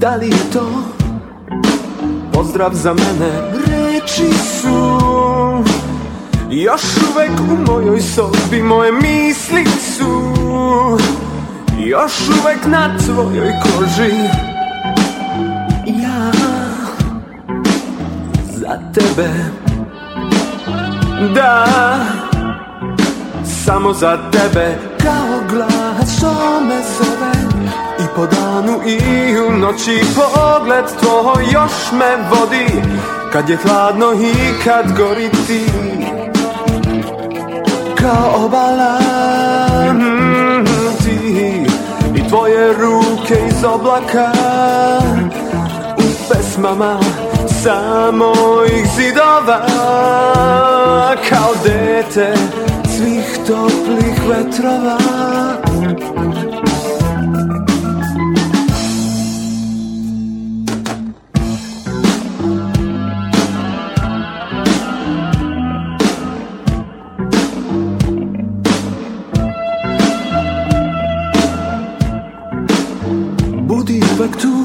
Da li to Pozdrav za mene? Reči su Još uvek u mojoj sobi Moje misli su Još uvek na tvojoj koži. Ja Za tebe Da samo za tebe Kao glas što me zove I po danu i u noći Pogled tvoj još me vodi Kad je hladno i kad gori ti Kao obala ti I tvoje ruke iz oblaka. U pesmama sa mojih zidova. Kao dete svih toplih vetrova. Budi uvek tu,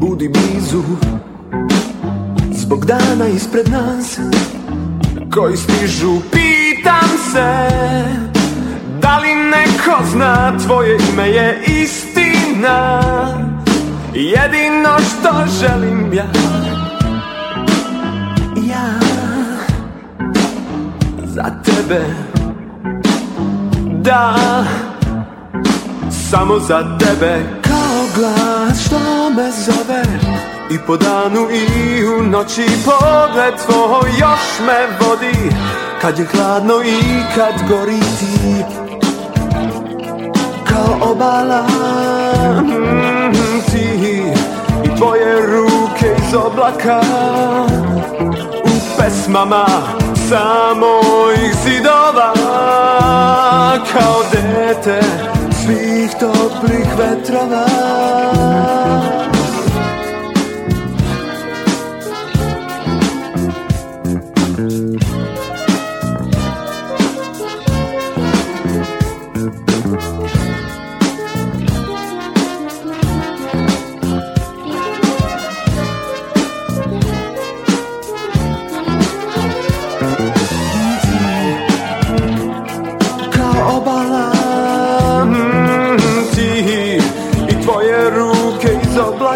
budi blizu Zbog dana ispred nas koji stižu Pitam se Da li neko zna Tvoje ime je istina. Jedino što želim ja. Ja Za tebe. Da Samo za tebe. Kao glas što me zove. I po danu i u noći pogled tvoj još me vodi Kad je hladno i kad gori ti. Kao obala mm, ti. I tvoje ruke iz oblaka. U pesmama sa mojih zidova. Kao dete svih toplih vetrova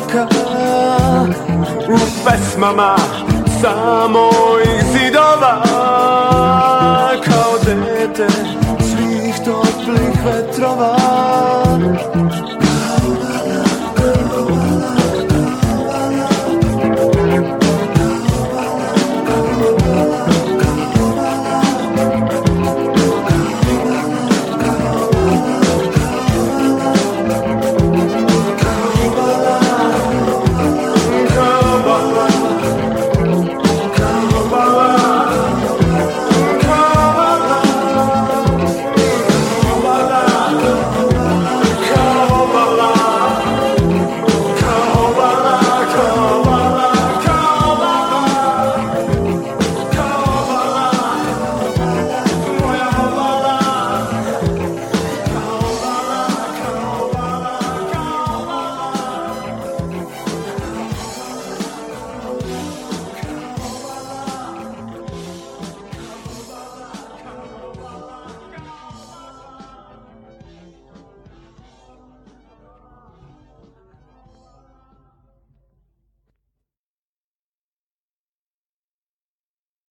oblaka u pesmama sa mojih zidova